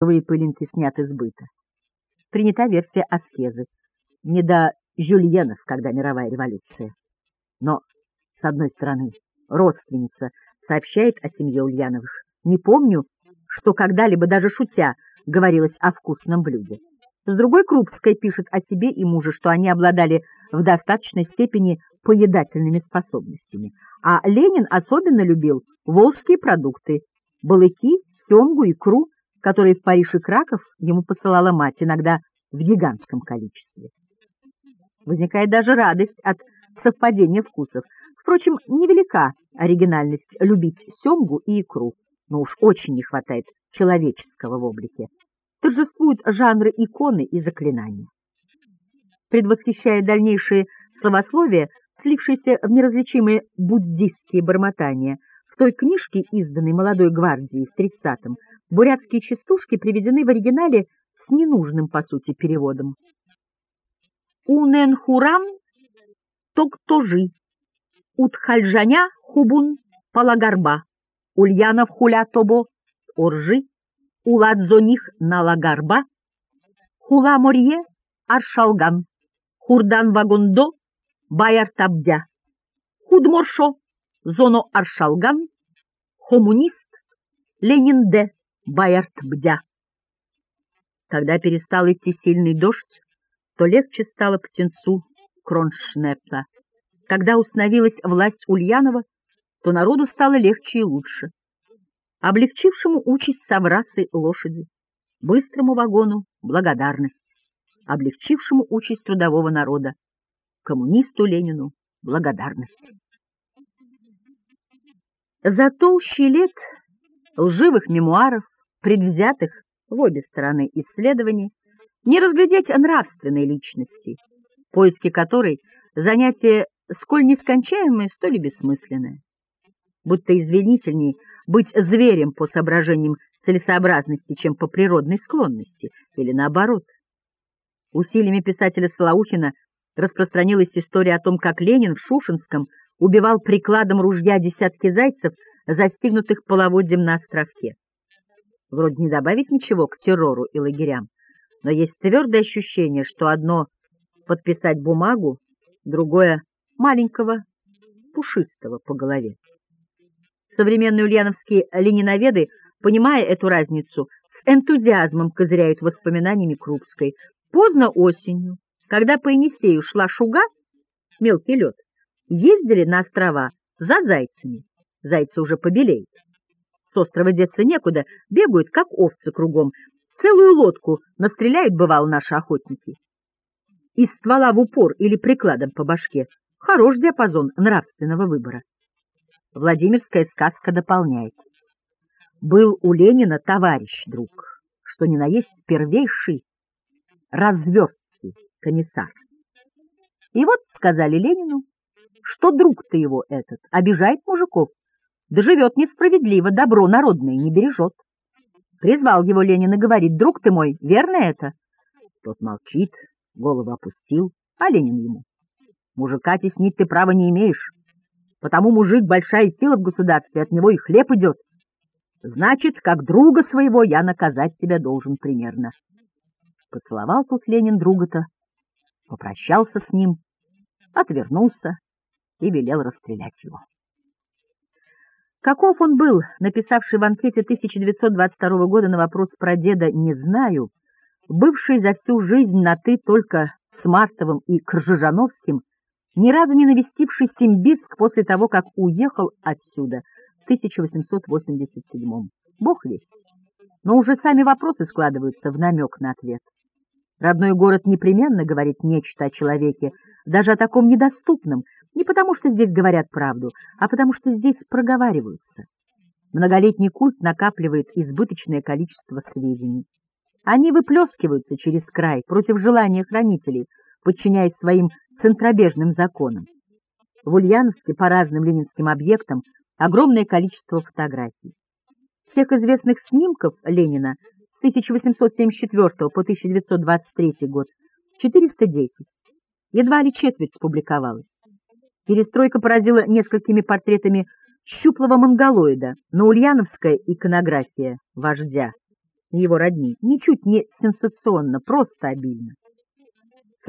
Новые пылинки сняты с быта. Принята версия аскезы. Не до жюльенов, когда мировая революция. Но, с одной стороны, родственница сообщает о семье Ульяновых. Не помню, что когда-либо, даже шутя, говорилось о вкусном блюде. С другой, Крупская пишет о себе и муже, что они обладали в достаточной степени поедательными способностями. А Ленин особенно любил волжские продукты, балыки, семгу, икру, которые в Париж и Краков ему посылала мать, иногда в гигантском количестве. Возникает даже радость от совпадения вкусов. Впрочем, невелика оригинальность любить семгу и икру, но уж очень не хватает человеческого в облике. Торжествуют жанры иконы и заклинания. Предвосхищая дальнейшие словословия, слившиеся в неразличимые буддистские бормотания, той книжке, изданной молодой гвардией в 30-м, бурятские частушки приведены в оригинале с ненужным, по сути, переводом. Уненхурам токтожи, утхальжаня хубун палагарба, ульянов хуля тобо оржи, уладзоних налагарба, хула морье аршалган, хурдан вагондо баяр табдя, худморшо зоно аршалган, коммунист Ленинде Баяртбдя. Когда перестал идти сильный дождь, то легче стало птенцу Кроншнепта. Когда установилась власть Ульянова, то народу стало легче и лучше. Облегчившему участь соврасы лошади, быстрому вагону — благодарность, облегчившему участь трудового народа, коммунисту Ленину — благодарность. За толщи лет лживых мемуаров, предвзятых в обе стороны исследований, не разглядеть нравственной личности, поиски которой занятие сколь нескончаемое, столь и бессмысленное. Будто извинительней быть зверем по соображениям целесообразности, чем по природной склонности, или наоборот. Усилиями писателя Слаухина распространилась история о том, как Ленин в Шушинском убивал прикладом ружья десятки зайцев, застигнутых половодьем на островке. Вроде не добавить ничего к террору и лагерям, но есть твердое ощущение, что одно — подписать бумагу, другое — маленького, пушистого по голове. Современные ульяновские лениноведы, понимая эту разницу, с энтузиазмом козыряют воспоминаниями Крупской. Поздно осенью, когда по Енисею шла шуга, мелкий лед, ездили на острова за зайцами. Зайцы уже побелеют. С острова деться некуда, бегают, как овцы кругом. Целую лодку настреляют, бывало, наши охотники. Из ствола в упор или прикладом по башке. Хорош диапазон нравственного выбора. Владимирская сказка дополняет. Был у Ленина товарищ друг, что ни на есть первейший разверстки комиссар. И вот сказали Ленину, что друг-то его этот обижает мужиков, да живет несправедливо, добро народное не бережет. Призвал его Ленин и говорит, друг ты мой, верно это? Тот молчит, голову опустил, а Ленин ему. Мужика теснить ты права не имеешь, потому мужик большая сила в государстве, от него и хлеб идет. Значит, как друга своего я наказать тебя должен примерно. Поцеловал тут Ленин друга-то, попрощался с ним, отвернулся и велел расстрелять его. Каков он был, написавший в анкете 1922 года на вопрос про деда «не знаю», бывший за всю жизнь на «ты» только с Мартовым и Кржижановским, ни разу не навестивший Симбирск после того, как уехал отсюда в 1887 -м. Бог весть. Но уже сами вопросы складываются в намек на ответ. Родной город непременно говорит нечто о человеке, даже о таком недоступном, не потому, что здесь говорят правду, а потому, что здесь проговариваются. Многолетний культ накапливает избыточное количество сведений. Они выплескиваются через край против желания хранителей, подчиняясь своим центробежным законам. В Ульяновске по разным ленинским объектам огромное количество фотографий. Всех известных снимков Ленина с 1874 по 1923 год 410. Едва ли четверть спубликовалась. Перестройка поразила несколькими портретами щуплого монголоида, но ульяновская иконография вождя его родни, ничуть не сенсационно, просто обильно.